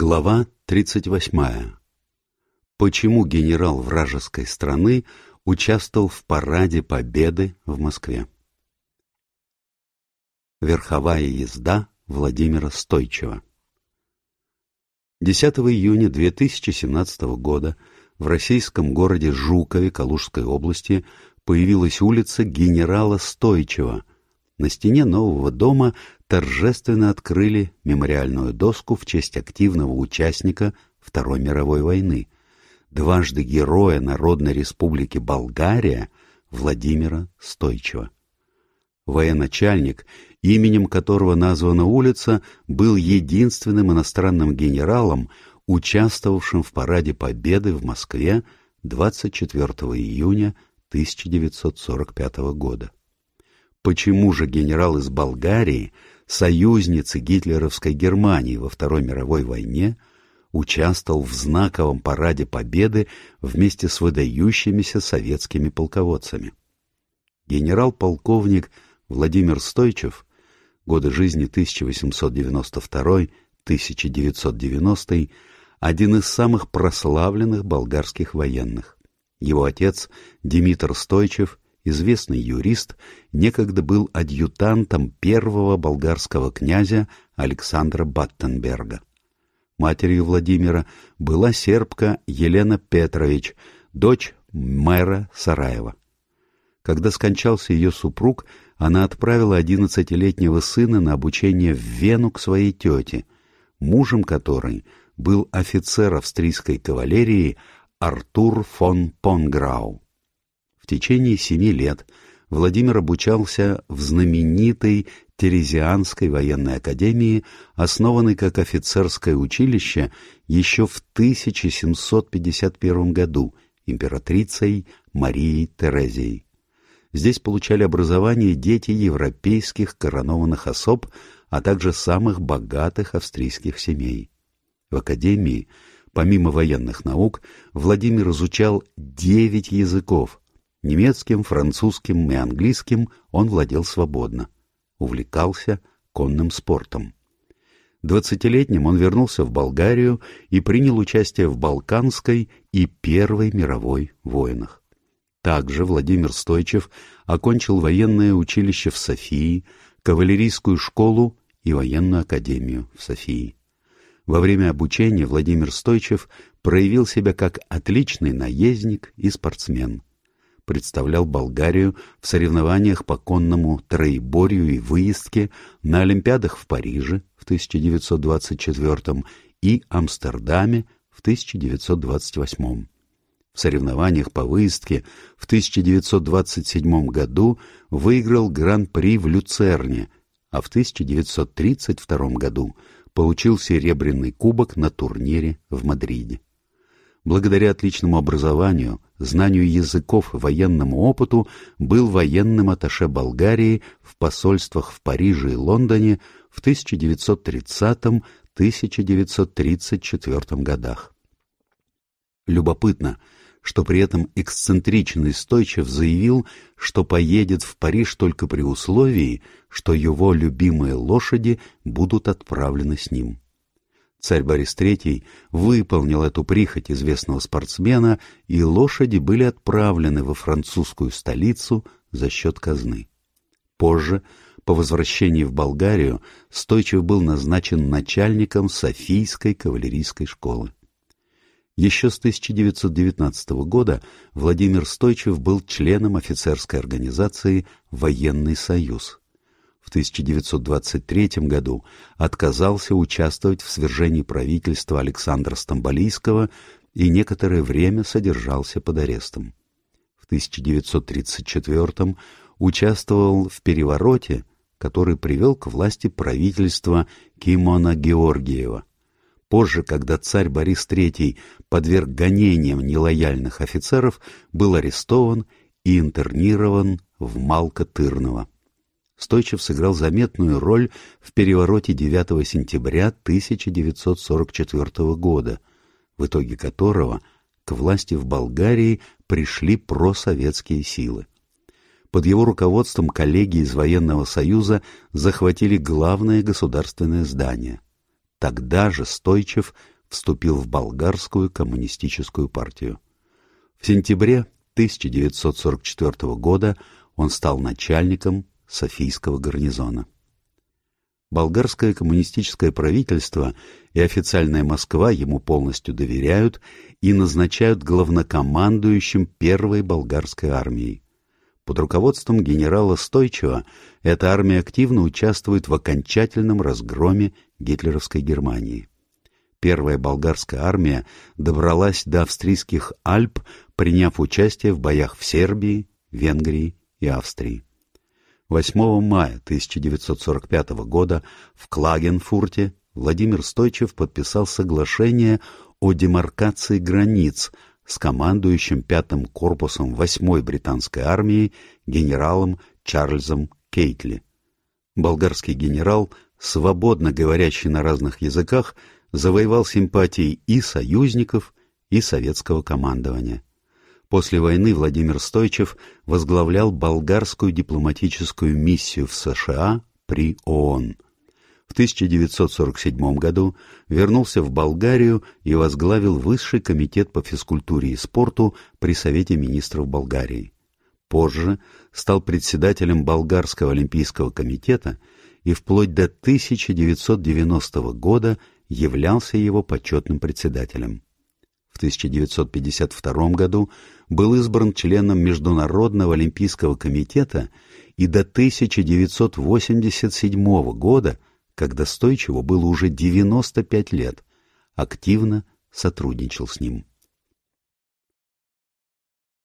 Глава 38. Почему генерал вражеской страны участвовал в параде Победы в Москве? Верховая езда Владимира Стойчева 10 июня 2017 года в российском городе Жукове Калужской области появилась улица генерала Стойчева. На стене нового дома торжественно открыли мемориальную доску в честь активного участника Второй мировой войны, дважды героя Народной Республики Болгария Владимира Стойчева. Военачальник, именем которого названа улица, был единственным иностранным генералом, участвовавшим в параде Победы в Москве 24 июня 1945 года. Почему же генерал из Болгарии союзницы гитлеровской Германии во Второй мировой войне, участвовал в знаковом параде Победы вместе с выдающимися советскими полководцами. Генерал-полковник Владимир Стойчев, годы жизни 1892-1990, один из самых прославленных болгарских военных. Его отец Димитр Стойчев известный юрист, некогда был адъютантом первого болгарского князя Александра Баттенберга. Матерью Владимира была сербка Елена Петрович, дочь мэра Сараева. Когда скончался ее супруг, она отправила одиннадцатилетнего сына на обучение в Вену к своей тете, мужем которой был офицер австрийской кавалерии Артур фон Понграу течение семи лет Владимир обучался в знаменитой Терезианской военной академии, основанной как офицерское училище еще в 1751 году императрицей Марией Терезией. Здесь получали образование дети европейских коронованных особ, а также самых богатых австрийских семей. В академии, помимо военных наук, Владимир изучал девять языков, Немецким, французским и английским он владел свободно. Увлекался конным спортом. Двадцатилетним он вернулся в Болгарию и принял участие в Балканской и Первой мировой войнах. Также Владимир Стойчев окончил военное училище в Софии, кавалерийскую школу и военную академию в Софии. Во время обучения Владимир Стойчев проявил себя как отличный наездник и спортсмен – представлял Болгарию в соревнованиях по конному троеборью и выездке на Олимпиадах в Париже в 1924 и Амстердаме в 1928. В соревнованиях по выездке в 1927 году выиграл Гран-при в Люцерне, а в 1932 году получил серебряный кубок на турнире в Мадриде. Благодаря отличному образованию, знанию языков и военному опыту был военным атташе Болгарии в посольствах в Париже и Лондоне в 1930-1934 годах. Любопытно, что при этом эксцентричный Стойчев заявил, что поедет в Париж только при условии, что его любимые лошади будут отправлены с ним. Царь Борис III выполнил эту прихоть известного спортсмена, и лошади были отправлены во французскую столицу за счет казны. Позже, по возвращении в Болгарию, Стойчев был назначен начальником Софийской кавалерийской школы. Еще с 1919 года Владимир Стойчев был членом офицерской организации «Военный союз» в 1923 году отказался участвовать в свержении правительства Александра Стамболийского и некоторое время содержался под арестом. В 1934 участвовал в перевороте, который привел к власти правительство Кимона Георгиева. Позже, когда царь Борис III подверг гонениям нелояльных офицеров, был арестован и интернирован в Малко-Тырново. Стойчев сыграл заметную роль в перевороте 9 сентября 1944 года, в итоге которого к власти в Болгарии пришли просоветские силы. Под его руководством коллеги из Военного Союза захватили главное государственное здание. Тогда же Стойчев вступил в болгарскую коммунистическую партию. В сентябре 1944 года он стал начальником Софийского гарнизона. Болгарское коммунистическое правительство и официальная Москва ему полностью доверяют и назначают главнокомандующим первой болгарской армией. Под руководством генерала Стойчева эта армия активно участвует в окончательном разгроме гитлеровской Германии. Первая болгарская армия добралась до австрийских Альп, приняв участие в боях в Сербии, Венгрии и Австрии. 8 мая 1945 года в Клагенфурте Владимир Стойчев подписал соглашение о демаркации границ с командующим пятым корпусом 8-й британской армии генералом Чарльзом Кейтли. Болгарский генерал, свободно говорящий на разных языках, завоевал симпатии и союзников, и советского командования. После войны Владимир Стойчев возглавлял болгарскую дипломатическую миссию в США при ООН. В 1947 году вернулся в Болгарию и возглавил Высший комитет по физкультуре и спорту при Совете министров Болгарии. Позже стал председателем Болгарского олимпийского комитета и вплоть до 1990 года являлся его почетным председателем. В 1952 году был избран членом Международного олимпийского комитета и до 1987 года, когда Стойчеву было уже 95 лет, активно сотрудничал с ним.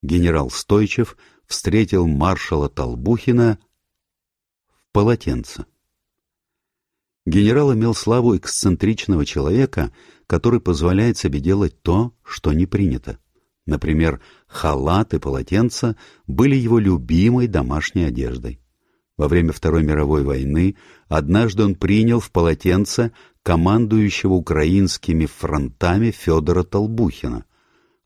Генерал Стойчев встретил маршала Толбухина в полотенце. Генерал имел славу эксцентричного человека, который позволяет себе делать то, что не принято. Например, халат и полотенца были его любимой домашней одеждой. Во время Второй мировой войны однажды он принял в полотенце командующего украинскими фронтами Федора Толбухина.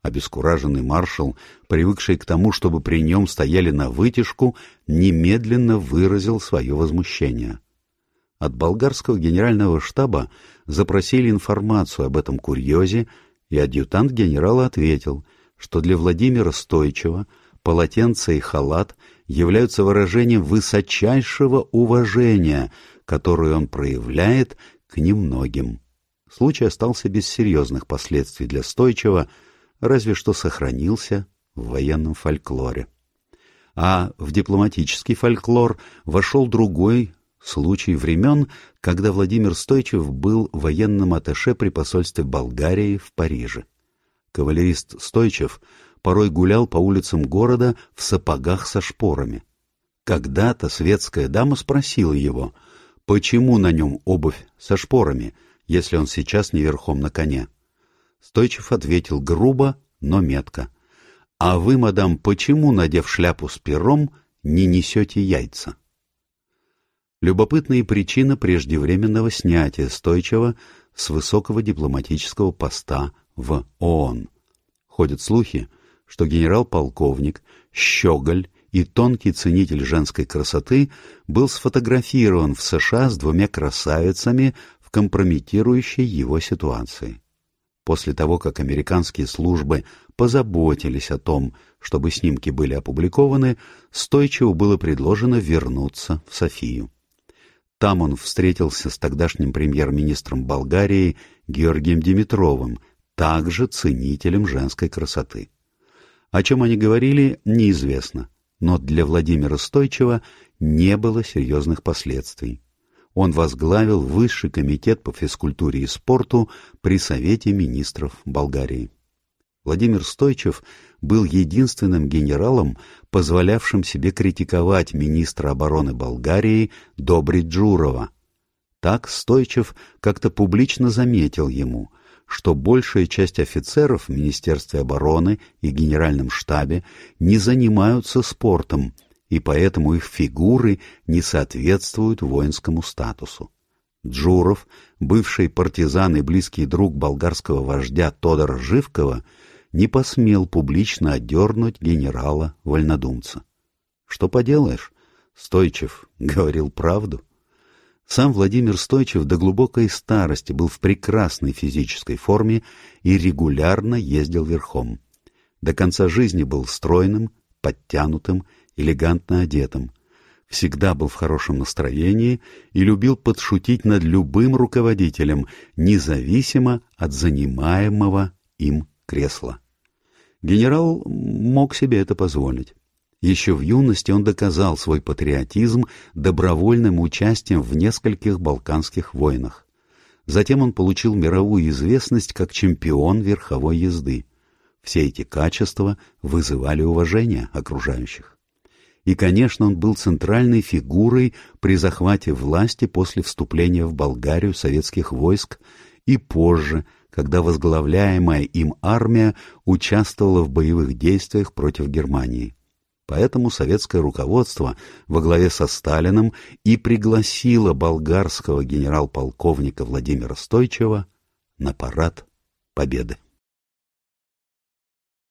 Обескураженный маршал, привыкший к тому, чтобы при нем стояли на вытяжку, немедленно выразил свое возмущение. От болгарского генерального штаба запросили информацию об этом курьезе, и адъютант генерала ответил — что для Владимира Стойчева полотенце и халат являются выражением высочайшего уважения, которое он проявляет к немногим. Случай остался без серьезных последствий для Стойчева, разве что сохранился в военном фольклоре. А в дипломатический фольклор вошел другой случай времен, когда Владимир Стойчев был военным атташе при посольстве Болгарии в Париже. Кавалерист Стойчев порой гулял по улицам города в сапогах со шпорами. Когда-то светская дама спросила его, почему на нем обувь со шпорами, если он сейчас не верхом на коне. Стойчев ответил грубо, но метко. «А вы, мадам, почему, надев шляпу с пером, не несете яйца?» Любопытная причина преждевременного снятия Стойчева с высокого дипломатического поста в ООН. Ходят слухи, что генерал-полковник, щеголь и тонкий ценитель женской красоты был сфотографирован в США с двумя красавицами в компрометирующей его ситуации. После того, как американские службы позаботились о том, чтобы снимки были опубликованы, Стойчеву было предложено вернуться в Софию. Там он встретился с тогдашним премьер-министром Болгарии Георгием Димитровым, также ценителем женской красоты. О чем они говорили, неизвестно, но для Владимира Стойчева не было серьезных последствий. Он возглавил Высший комитет по физкультуре и спорту при Совете министров Болгарии. Владимир Стойчев был единственным генералом, позволявшим себе критиковать министра обороны Болгарии Добри Джурова. Так Стойчев как-то публично заметил ему, что большая часть офицеров в Министерстве обороны и Генеральном штабе не занимаются спортом, и поэтому их фигуры не соответствуют воинскому статусу. Джуров, бывший партизан и близкий друг болгарского вождя Тодора Живкова, не посмел публично отдернуть генерала-вольнодумца. Что поделаешь, Стойчев говорил правду. Сам Владимир Стойчев до глубокой старости был в прекрасной физической форме и регулярно ездил верхом. До конца жизни был стройным, подтянутым, элегантно одетым. Всегда был в хорошем настроении и любил подшутить над любым руководителем, независимо от занимаемого им кресла. Генерал мог себе это позволить. Еще в юности он доказал свой патриотизм добровольным участием в нескольких балканских войнах. Затем он получил мировую известность как чемпион верховой езды. Все эти качества вызывали уважение окружающих. И, конечно, он был центральной фигурой при захвате власти после вступления в Болгарию советских войск и позже, когда возглавляемая им армия участвовала в боевых действиях против Германии. Поэтому советское руководство во главе со Сталиным и пригласило болгарского генерал-полковника Владимира Стойчева на парад Победы.